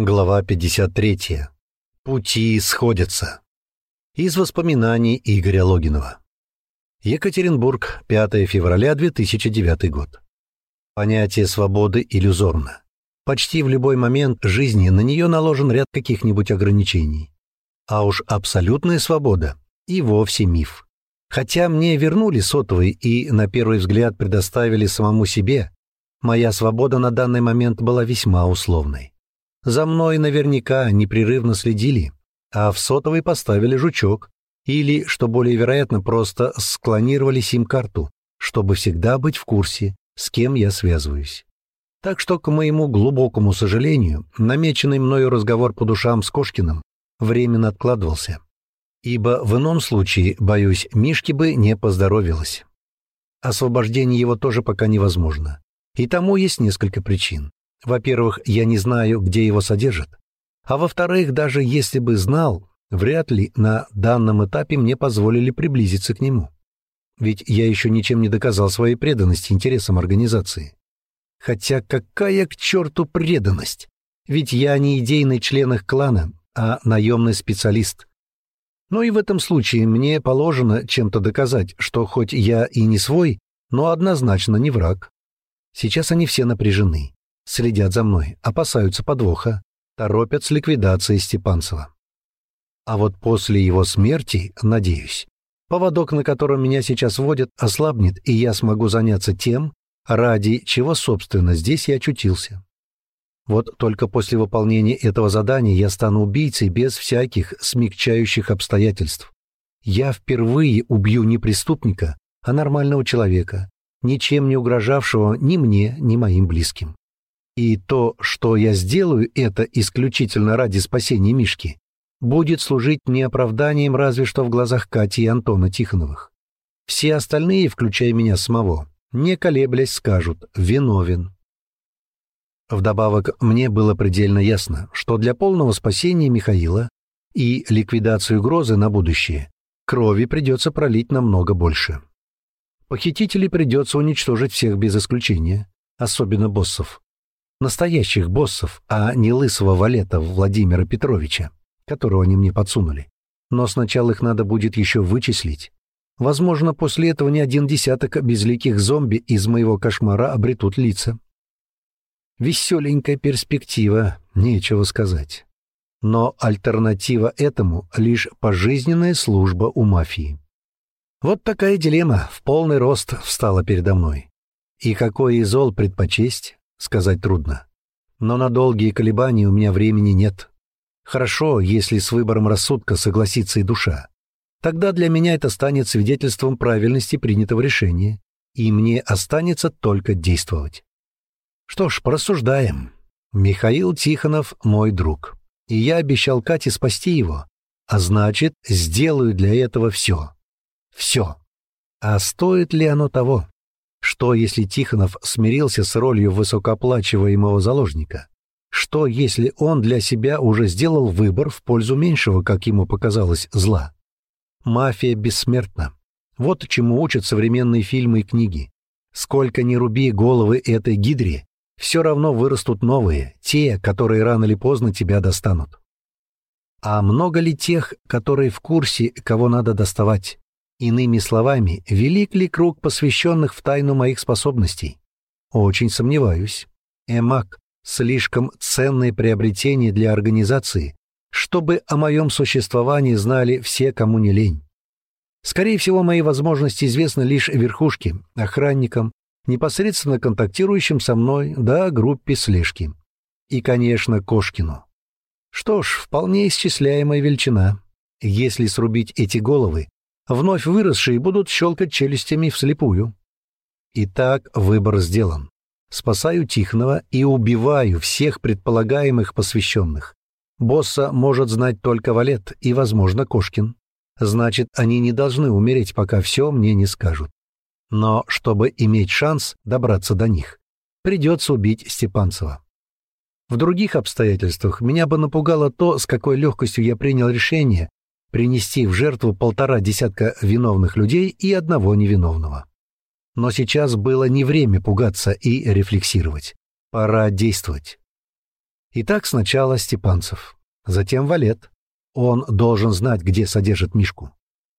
Глава 53. Пути сходятся. Из воспоминаний Игоря Логинова. Екатеринбург, 5 февраля 2009 год. Понятие свободы иллюзорно. Почти в любой момент жизни на нее наложен ряд каких-нибудь ограничений. А уж абсолютная свобода и вовсе миф. Хотя мне вернули сотовый и, на первый взгляд, предоставили самому себе, моя свобода на данный момент была весьма условной. За мной наверняка непрерывно следили, а в сотовый поставили жучок или, что более вероятно, просто склонировали сим-карту, чтобы всегда быть в курсе, с кем я связываюсь. Так что, к моему глубокому сожалению, намеченный мною разговор по душам с Кошкиным временно откладывался. Ибо в ином случае, боюсь, Мишке бы не поздоровилось. Освобождение его тоже пока невозможно. И тому есть несколько причин. Во-первых, я не знаю, где его содержат. А во-вторых, даже если бы знал, вряд ли на данном этапе мне позволили приблизиться к нему. Ведь я еще ничем не доказал своей преданности интересам организации. Хотя какая к черту преданность? Ведь я не идейный член их клана, а наемный специалист. Но и в этом случае мне положено чем-то доказать, что хоть я и не свой, но однозначно не враг. Сейчас они все напряжены следят за мной, опасаются подвоха, торопят с ликвидацией Степанцева. А вот после его смерти, надеюсь, поводок, на котором меня сейчас водят, ослабнет, и я смогу заняться тем, ради чего, собственно, здесь я очутился. Вот только после выполнения этого задания я стану убийцей без всяких смягчающих обстоятельств. Я впервые убью не преступника, а нормального человека, ничем не угрожавшего ни мне, ни моим близким. И то, что я сделаю это исключительно ради спасения Мишки, будет служить не оправданием разве что в глазах Кати и Антона Тихоновых. Все остальные, включая меня самого, не колеблясь скажут «виновен». Вдобавок, мне было предельно ясно, что для полного спасения Михаила и ликвидации угрозы на будущее крови придется пролить намного больше. Похитителей придется уничтожить всех без исключения, особенно боссов настоящих боссов, а не лысого валета Владимира Петровича, которого они мне подсунули. Но сначала их надо будет еще вычислить. Возможно, после этого ни один десяток безликих зомби из моего кошмара обретут лица. Веселенькая перспектива, нечего сказать. Но альтернатива этому — лишь пожизненная служба у мафии. Вот такая дилемма в полный рост встала передо мной. И какой из зол предпочесть? Сказать трудно. Но на долгие колебания у меня времени нет. Хорошо, если с выбором рассудка согласится и душа. Тогда для меня это станет свидетельством правильности принятого решения, и мне останется только действовать. Что ж, порассуждаем. Михаил Тихонов — мой друг, и я обещал Кате спасти его, а значит, сделаю для этого все. Все. А стоит ли оно того? Что, если Тихонов смирился с ролью высокооплачиваемого заложника? Что, если он для себя уже сделал выбор в пользу меньшего, как ему показалось, зла? Мафия бессмертна. Вот чему учат современные фильмы и книги. Сколько ни руби головы этой гидре, все равно вырастут новые, те, которые рано или поздно тебя достанут. А много ли тех, которые в курсе, кого надо доставать? Иными словами, велик ли круг посвященных в тайну моих способностей? Очень сомневаюсь. Эмак — слишком ценное приобретение для организации, чтобы о моем существовании знали все, кому не лень. Скорее всего, мои возможности известны лишь верхушке, охранникам, непосредственно контактирующим со мной, да группе слежки. И, конечно, Кошкину. Что ж, вполне исчисляемая величина. Если срубить эти головы, вновь выросшие будут щелкать челюстями вслепую. Итак, выбор сделан. Спасаю Тихонова и убиваю всех предполагаемых посвященных. Босса может знать только Валет и, возможно, Кошкин. Значит, они не должны умереть, пока все мне не скажут. Но чтобы иметь шанс добраться до них, придется убить Степанцева. В других обстоятельствах меня бы напугало то, с какой легкостью я принял решение принести в жертву полтора десятка виновных людей и одного невиновного. Но сейчас было не время пугаться и рефлексировать. Пора действовать. Итак, сначала Степанцев, затем Валет. Он должен знать, где содержит Мишку.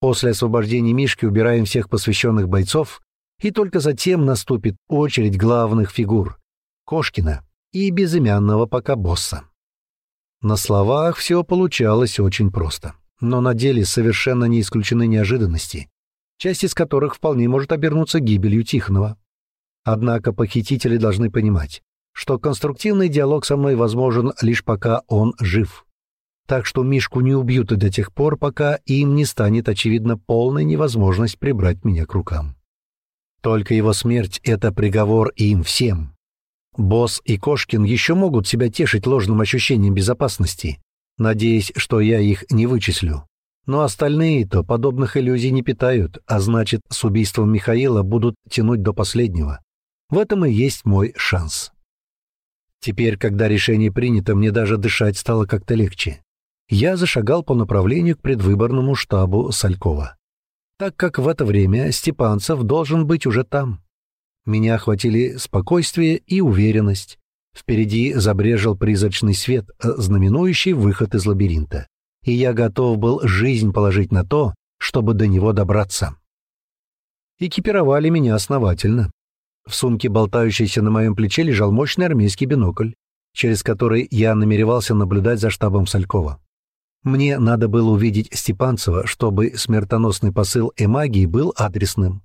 После освобождения Мишки убираем всех посвященных бойцов, и только затем наступит очередь главных фигур — Кошкина и безымянного пока босса. На словах все получалось очень просто, но на деле совершенно не исключены неожиданности, часть из которых вполне может обернуться гибелью Тихонова. Однако похитители должны понимать, что конструктивный диалог со мной возможен лишь пока он жив. Так что Мишку не убьют и до тех пор, пока им не станет очевидна полная невозможность прибрать меня к рукам. Только его смерть — это приговор им всем. Босс и Кошкин еще могут себя тешить ложным ощущением безопасности, надеясь, что я их не вычислю. Но остальные-то подобных иллюзий не питают, а значит, с убийством Михаила будут тянуть до последнего. В этом и есть мой шанс. Теперь, когда решение принято, мне даже дышать стало как-то легче. Я зашагал по направлению к предвыборному штабу Салькова. Так как в это время Степанцев должен быть уже там. Меня охватили спокойствие и уверенность. Впереди забрежил призрачный свет, э, знаменующий выход из лабиринта. И я готов был жизнь положить на то, чтобы до него добраться. Экипировали меня основательно. В сумке, болтающейся на моем плече, лежал мощный армейский бинокль, через который я намеревался наблюдать за штабом Салькова. Мне надо было увидеть Степанцева, чтобы смертоносный посыл эмагии был адресным.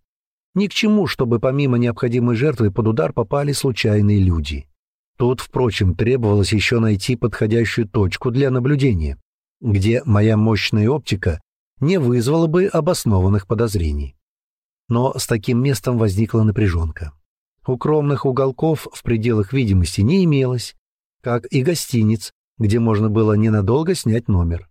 Ни к чему, чтобы помимо необходимой жертвы под удар попали случайные люди. Тут, впрочем, требовалось еще найти подходящую точку для наблюдения, где моя мощная оптика не вызвала бы обоснованных подозрений. Но с таким местом возникла напряженка. Укромных уголков в пределах видимости не имелось, как и гостиниц, где можно было ненадолго снять номер.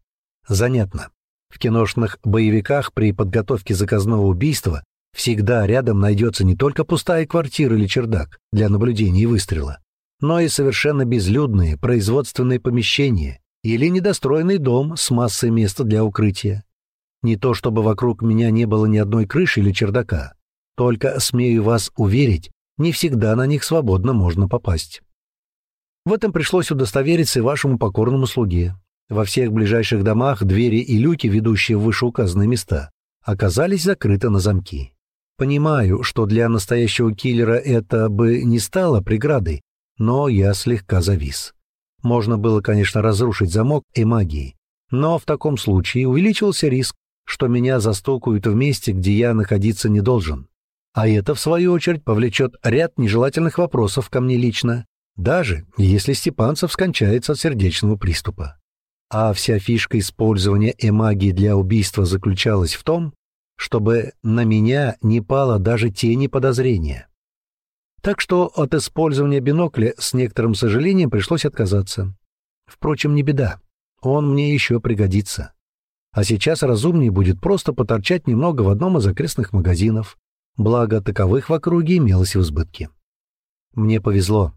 Занятно. В киношных боевиках при подготовке заказного убийства Всегда рядом найдется не только пустая квартира или чердак для наблюдения и выстрела, но и совершенно безлюдные производственные помещения или недостроенный дом с массой места для укрытия. Не то чтобы вокруг меня не было ни одной крыши или чердака, только, смею вас уверить, не всегда на них свободно можно попасть. В этом пришлось удостовериться и вашему покорному слуге. Во всех ближайших домах двери и люки, ведущие в вышеуказанные места, оказались закрыты на замки. Понимаю, что для настоящего киллера это бы не стало преградой, но я слегка завис. Можно было, конечно, разрушить замок и магией, но в таком случае увеличился риск, что меня застукают в месте, где я находиться не должен. А это, в свою очередь, повлечет ряд нежелательных вопросов ко мне лично, даже если Степанцев скончается от сердечного приступа. А вся фишка использования эмагии для убийства заключалась в том, чтобы на меня не пало даже тени подозрения. Так что от использования бинокля с некоторым сожалением пришлось отказаться. Впрочем, не беда, он мне еще пригодится. А сейчас разумнее будет просто поторчать немного в одном из окрестных магазинов, благо таковых в округе имелось в избытке. Мне повезло.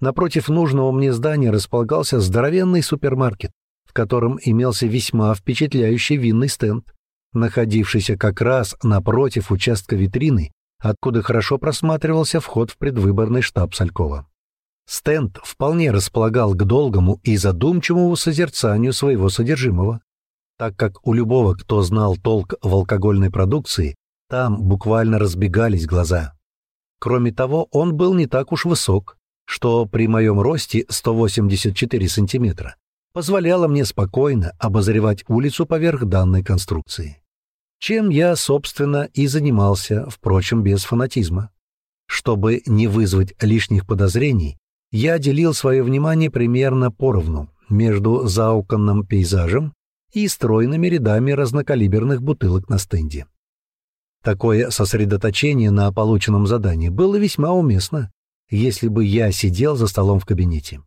Напротив нужного мне здания располагался здоровенный супермаркет, в котором имелся весьма впечатляющий винный стенд, находившийся как раз напротив участка витрины, откуда хорошо просматривался вход в предвыборный штаб Салькова. Стенд вполне располагал к долгому и задумчивому созерцанию своего содержимого, так как у любого, кто знал толк в алкогольной продукции, там буквально разбегались глаза. Кроме того, он был не так уж высок, что при моем росте 184 сантиметра позволяло мне спокойно обозревать улицу поверх данной конструкции чем я, собственно, и занимался, впрочем, без фанатизма. Чтобы не вызвать лишних подозрений, я делил свое внимание примерно поровну между зауканным пейзажем и стройными рядами разнокалиберных бутылок на стенде. Такое сосредоточение на полученном задании было весьма уместно, если бы я сидел за столом в кабинете.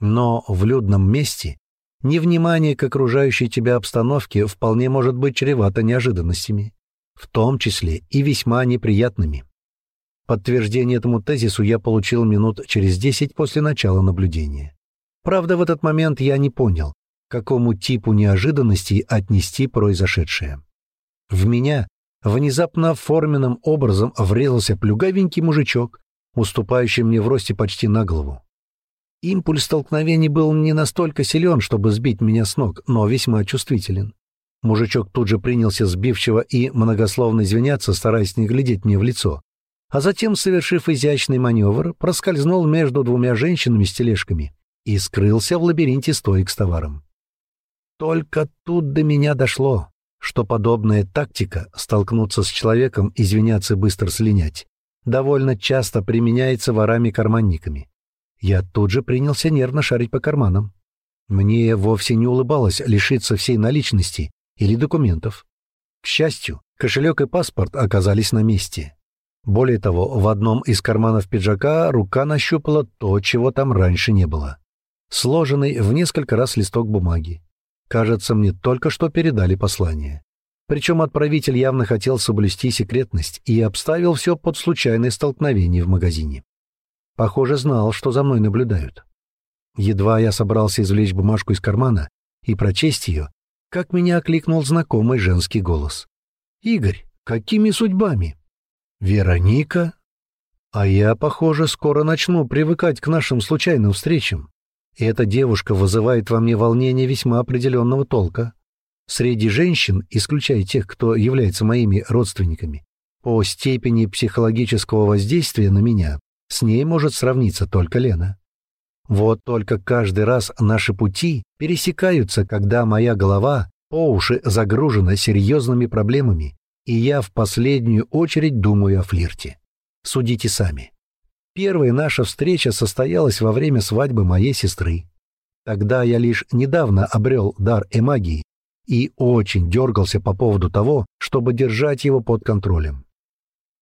Но в людном месте Невнимание к окружающей тебя обстановке вполне может быть чревато неожиданностями, в том числе и весьма неприятными. Подтверждение этому тезису я получил минут через десять после начала наблюдения. Правда, в этот момент я не понял, к какому типу неожиданностей отнести произошедшее. В меня внезапно форменным образом врезался плюгавенький мужичок, уступающий мне в росте почти на голову. Импульс столкновений был не настолько силен, чтобы сбить меня с ног, но весьма чувствителен. Мужичок тут же принялся сбивчиво и многословно извиняться, стараясь не глядеть мне в лицо. А затем, совершив изящный маневр, проскользнул между двумя женщинами с тележками и скрылся в лабиринте стоек с товаром. Только тут до меня дошло, что подобная тактика — столкнуться с человеком, извиняться быстро слинять — довольно часто применяется ворами-карманниками. Я тут же принялся нервно шарить по карманам. Мне вовсе не улыбалось лишиться всей наличности или документов. К счастью, кошелек и паспорт оказались на месте. Более того, в одном из карманов пиджака рука нащупала то, чего там раньше не было. Сложенный в несколько раз листок бумаги. Кажется, мне только что передали послание. Причем отправитель явно хотел соблюсти секретность и обставил все под случайное столкновение в магазине. Похоже, знал, что за мной наблюдают. Едва я собрался извлечь бумажку из кармана и прочесть ее, как меня окликнул знакомый женский голос. «Игорь, какими судьбами?» «Вероника?» «А я, похоже, скоро начну привыкать к нашим случайным встречам. И эта девушка вызывает во мне волнение весьма определенного толка. Среди женщин, исключая тех, кто является моими родственниками, по степени психологического воздействия на меня с ней может сравниться только Лена. Вот только каждый раз наши пути пересекаются, когда моя голова по уши загружена серьезными проблемами, и я в последнюю очередь думаю о флирте. Судите сами. Первая наша встреча состоялась во время свадьбы моей сестры. Тогда я лишь недавно обрел дар эмагии и очень дергался по поводу того, чтобы держать его под контролем.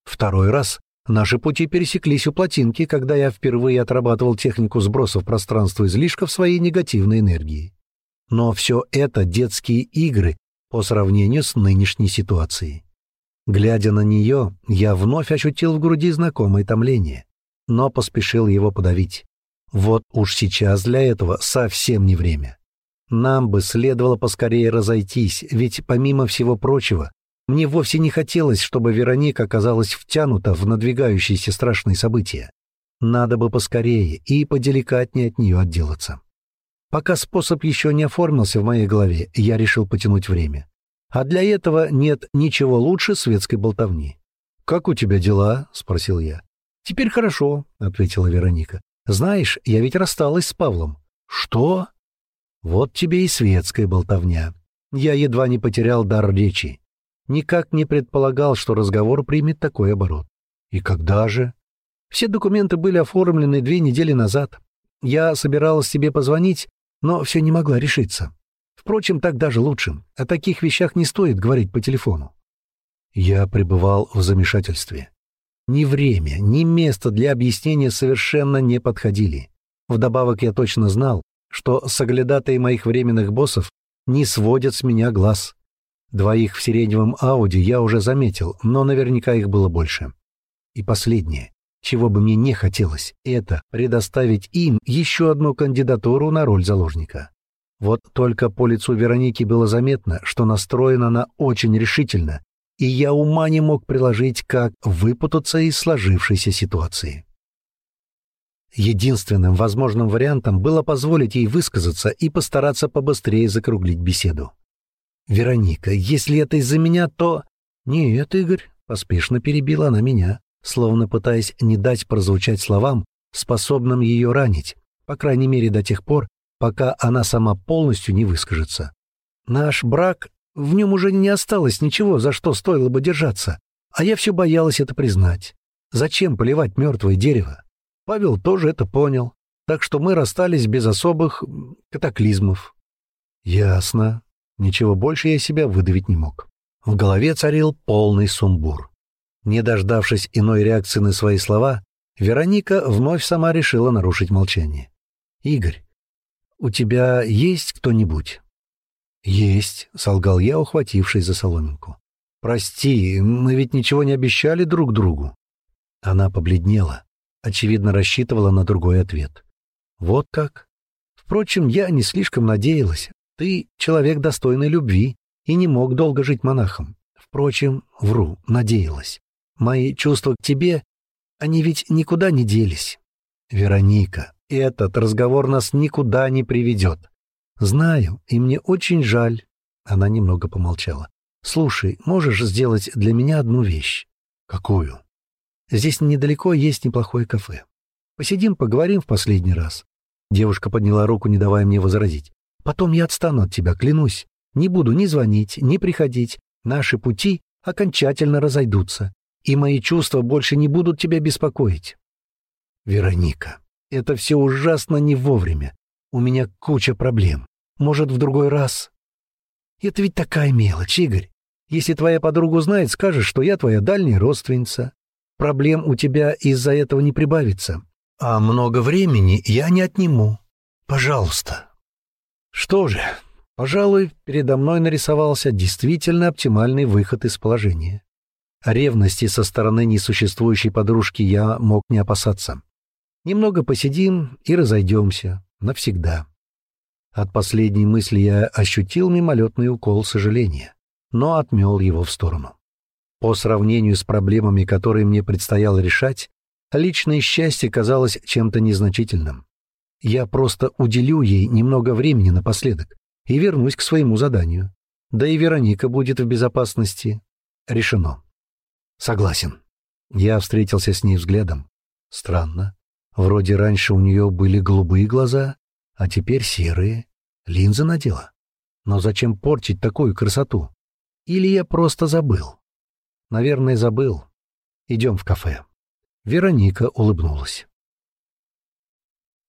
Второй раз Наши пути пересеклись у плотинки, когда я впервые отрабатывал технику сбросов пространства излишков своей негативной энергии. Но все это детские игры по сравнению с нынешней ситуацией. Глядя на нее, я вновь ощутил в груди знакомое томление, но поспешил его подавить. Вот уж сейчас для этого совсем не время. Нам бы следовало поскорее разойтись, ведь помимо всего прочего, мне вовсе не хотелось, чтобы Вероника оказалась втянута в надвигающиеся страшные события. Надо бы поскорее и поделикатнее от нее отделаться. Пока способ еще не оформился в моей голове, я решил потянуть время. А для этого нет ничего лучше светской болтовни. «Как у тебя дела?» — спросил я. «Теперь хорошо», — ответила Вероника. «Знаешь, я ведь рассталась с Павлом». «Что?» «Вот тебе и светская болтовня. Я едва не потерял дар речи никак не предполагал, что разговор примет такой оборот. И когда же? Все документы были оформлены две недели назад. Я собиралась тебе позвонить, но все не могла решиться. Впрочем, так даже лучше. О таких вещах не стоит говорить по телефону. Я пребывал в замешательстве. Ни время, ни место для объяснения совершенно не подходили. Вдобавок я точно знал, что соглядатые моих временных боссов не сводят с меня глаз. Двоих в сиреневом Ауди я уже заметил, но наверняка их было больше. И последнее, чего бы мне не хотелось, это предоставить им еще одну кандидатуру на роль заложника. Вот только по лицу Вероники было заметно, что настроена она очень решительно, и я ума не мог приложить, как выпутаться из сложившейся ситуации. Единственным возможным вариантом было позволить ей высказаться и постараться побыстрее закруглить беседу. «Вероника, если это из-за меня, то...» «Нет, Игорь», — поспешно перебила она меня, словно пытаясь не дать прозвучать словам, способным ее ранить, по крайней мере до тех пор, пока она сама полностью не выскажется. «Наш брак, в нем уже не осталось ничего, за что стоило бы держаться, а я все боялась это признать. Зачем поливать мертвое дерево? Павел тоже это понял, так что мы расстались без особых катаклизмов». «Ясно», Ничего больше я себя выдавить не мог. В голове царил полный сумбур. Не дождавшись иной реакции на свои слова, Вероника вновь сама решила нарушить молчание. «Игорь, у тебя есть кто-нибудь?» «Есть», — солгал я, ухватившись за соломинку. «Прости, мы ведь ничего не обещали друг другу». Она побледнела, очевидно, рассчитывала на другой ответ. «Вот как?» Впрочем, я не слишком надеялась. Ты человек достойной любви и не мог долго жить монахом. Впрочем, вру, надеялась. Мои чувства к тебе, они ведь никуда не делись. Вероника, Этот разговор нас никуда не приведет. Знаю, и мне очень жаль. Она немного помолчала. Слушай, можешь сделать для меня одну вещь? Какую? Здесь недалеко есть неплохое кафе. Посидим, поговорим в последний раз. Девушка подняла руку, не давая мне возразить. Потом я отстану от тебя, клянусь. Не буду ни звонить, ни приходить. Наши пути окончательно разойдутся, и мои чувства больше не будут тебя беспокоить. Вероника, это все ужасно не вовремя. У меня куча проблем. Может, в другой раз? Это ведь такая мелочь, Игорь. Если твоя подруга узнает, скажешь, что я твоя дальняя родственница. Проблем у тебя из-за этого не прибавится. А много времени я не отниму. Пожалуйста. Что же, пожалуй, передо мной нарисовался действительно оптимальный выход из положения. Ревности со стороны несуществующей подружки я мог не опасаться. Немного посидим и разойдемся. Навсегда. От последней мысли я ощутил мимолетный укол сожаления, но отмел его в сторону. По сравнению с проблемами, которые мне предстояло решать, личное счастье казалось чем-то незначительным. Я просто уделю ей немного времени напоследок и вернусь к своему заданию. Да и Вероника будет в безопасности. Решено. Согласен. Я встретился с ней взглядом. Странно. Вроде раньше у нее были голубые глаза, а теперь серые. Линзы надела. Но зачем портить такую красоту? Или я просто забыл? Наверное, забыл. Идем в кафе. Вероника улыбнулась.